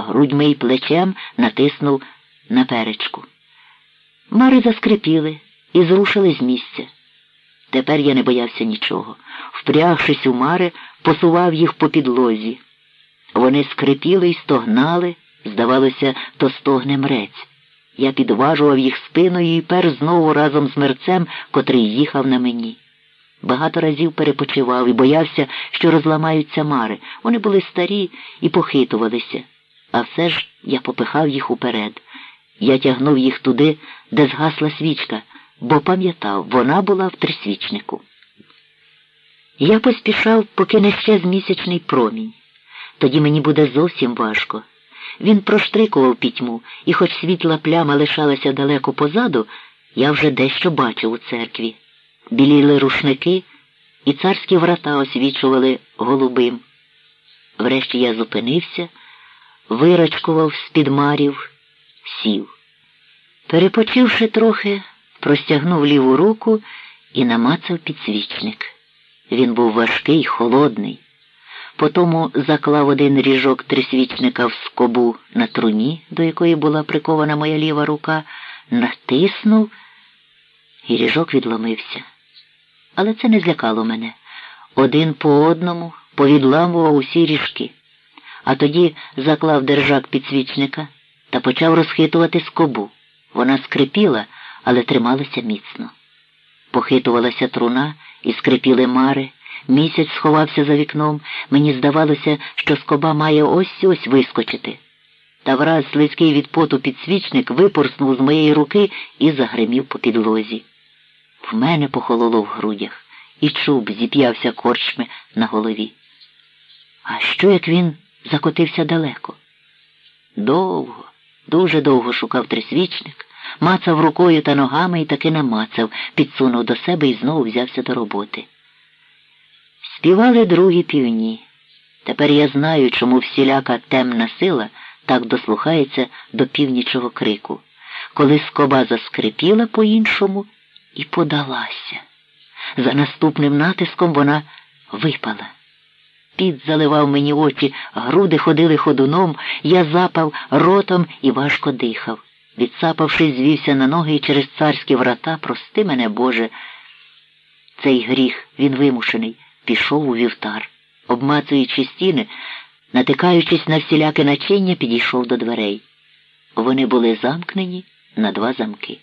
грудьми й плечем натиснув на перечку. Мари заскрипіли і зрушили з місця. Тепер я не боявся нічого. Впрягшись у мари, посував їх по підлозі. Вони скрипіли й стогнали, здавалося, то стогне мрець. Я підважував їх спиною і пер знову разом з мерцем, котрий їхав на мені. Багато разів перепочивав і боявся, що розламаються мари. Вони були старі і похитувалися. А все ж я попихав їх уперед. Я тягнув їх туди, де згасла свічка, бо пам'ятав, вона була в трисвічнику. Я поспішав, поки не ще місячний промінь. Тоді мені буде зовсім важко. Він проштрикував пітьму, і хоч світла пляма лишалася далеко позаду, я вже дещо бачив у церкві. Біліли рушники, і царські врата освічували голубим. Врешті я зупинився, вирачкував з-під марів, сів. Перепочивши трохи, простягнув ліву руку і намацав підсвічник. Він був важкий, холодний. Потому заклав один ріжок трисвічника в скобу на труні, до якої була прикована моя ліва рука, натиснув, і ріжок відломився. Але це не злякало мене. Один по одному повідламував усі ріжки, а тоді заклав держак підсвічника та почав розхитувати скобу. Вона скрипіла, але трималася міцно. Похитувалася труна і скрипіли мари. Місяць сховався за вікном, мені здавалося, що скоба має ось ось вискочити. Та враз слизький від поту підсвічник випорснув з моєї руки і загримів по підлозі. В мене похололо в грудях, і чуб зіп'явся корчми на голові. А що, як він закотився далеко? Довго, дуже довго шукав трисвічник, мацав рукою та ногами і таки намацав, підсунув до себе і знову взявся до роботи. Співали другі півні. Тепер я знаю, чому всіляка темна сила так дослухається до північого крику, коли скоба заскрипіла по-іншому і подалася. За наступним натиском вона випала. Під заливав мені очі, груди ходили ходуном, я запав ротом і важко дихав. Відсапавшись, звівся на ноги і через царські врата, прости мене, Боже. Цей гріх, він вимушений пішов у вівтар. Обмацуючи стіни, натикаючись на всіляке начиння, підійшов до дверей. Вони були замкнені на два замки.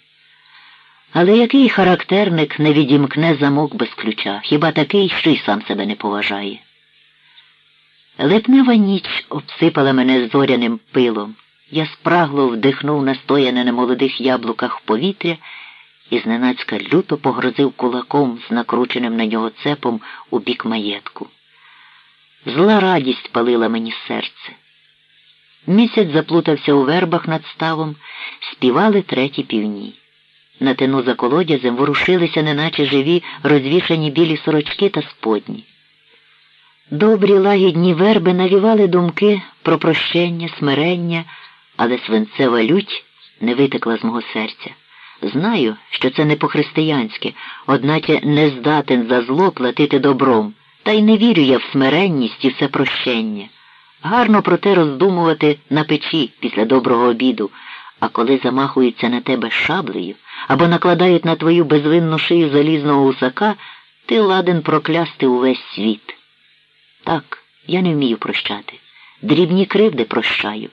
Але який характерник не відімкне замок без ключа, хіба такий, що й сам себе не поважає? Липнева ніч обсипала мене зоряним пилом. Я спрагло вдихнув настояне на молодих яблуках повітря і зненацька люто погрозив кулаком з накрученим на нього цепом у бік маєтку. Зла радість палила мені серце. Місяць заплутався у вербах над ставом, співали треті півні. На тину за колодязем ворушилися, неначе живі, розвішані білі сорочки та сподні. Добрі лагідні верби навівали думки про прощення, смирення, але свинцева лють не витекла з мого серця. Знаю, що це не по-християнськи, одначе не здатен за зло платити добром, та й не вірю я в смиренність і все прощення. Гарно про те роздумувати на печі після доброго обіду, а коли замахуються на тебе шаблею або накладають на твою безвинну шию залізного гусака, ти ладен проклясти увесь світ. Так, я не вмію прощати. Дрібні кривди прощаю.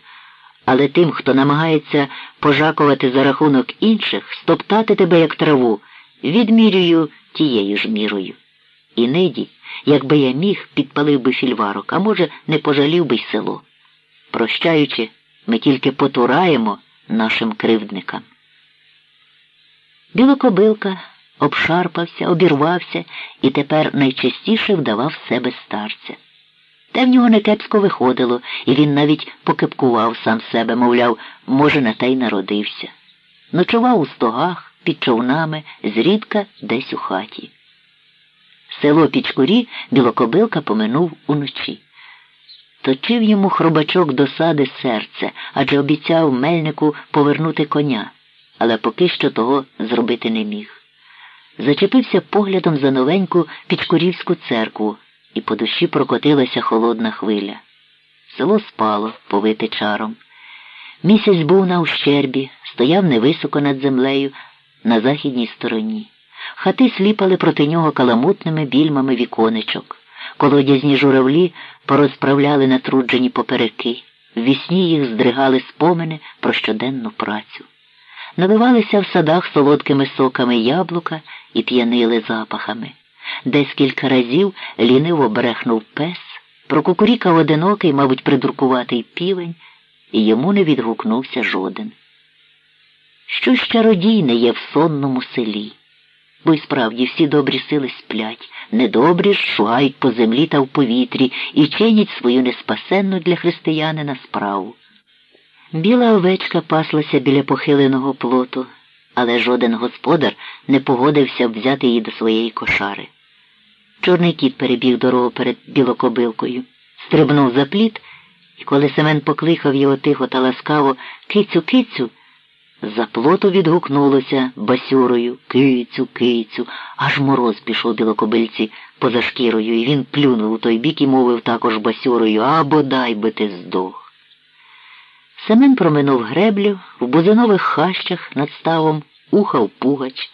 Але тим, хто намагається пожакувати за рахунок інших, стоптати тебе, як траву, відмірюю тією ж мірою. І ниді, якби я міг, підпалив би фільварок, а може, не пожалів би й село. Прощаючи, ми тільки потураємо нашим кривдникам. Білокобилка обшарпався, обірвався і тепер найчастіше вдавав себе старця. Те в нього не кепсько виходило, і він навіть покепкував сам себе, мовляв, може, на те й народився. Ночував у стогах, під човнами, зрідка десь у хаті. Село Пічкурі білокобилка поминув уночі. Точив йому хробачок досади серце, адже обіцяв мельнику повернути коня, але поки що того зробити не міг. Зачепився поглядом за новеньку Пічкурівську церкву і по душі прокотилася холодна хвиля. Село спало, повите чаром. Місяць був на ущербі, стояв невисоко над землею на західній стороні. Хати сліпали проти нього каламутними більмами віконечок. Колодязні журавлі порозправляли натруджені попереки. В вісні їх здригали спомини про щоденну працю. Наливалися в садах солодкими соками яблука і п'янили запахами. Десь кілька разів ліниво брехнув пес, прокукурікав одинокий, мабуть, придуркуватий півень, і йому не відгукнувся жоден. Що ж чародійне є в сонному селі? Бо й справді всі добрі сили сплять, недобрі ж шугають по землі та в повітрі і чинять свою неспасенну для християнина справу. Біла овечка паслася біля похиленого плоту, але жоден господар не погодився взяти її до своєї кошари. Чорний кіт перебіг дорогу перед білокобилкою, стрибнув за пліт, і коли Семен покликав його тихо та ласкаво Кицю, кицю, за плоту відгукнулося басюрою Кицю, кицю, аж мороз пішов білокобильці поза шкірою, і він плюнув у той бік і мовив також басюрою А бодай би ти здох. Семен проминув греблю, в бузинових хащах над ставом ухав пугач.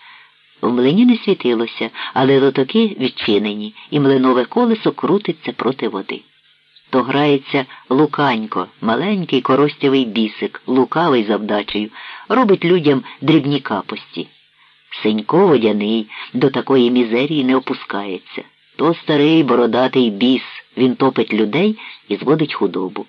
В млині не світилося, але лотоки відчинені, і млинове колесо крутиться проти води. То грається луканько, маленький коростєвий бісик, лукавий завдачею, робить людям дрібні капості. Синько водяний до такої мізерії не опускається. То старий бородатий біс, він топить людей і зводить худобу.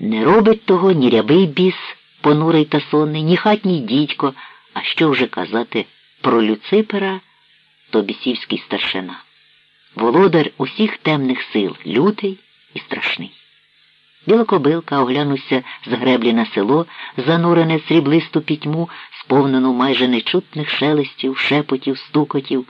Не робить того ні рябий біс, понурий та сонний, ні хатній дідько, а що вже казати про Люципера, то бісівський старшина. Володар усіх темних сил, лютий і страшний. Білокобилка оглянувся з греблі на село, занурене в сріблисту пітьму, сповнену майже нечутних шелестів, шепотів, стукотів.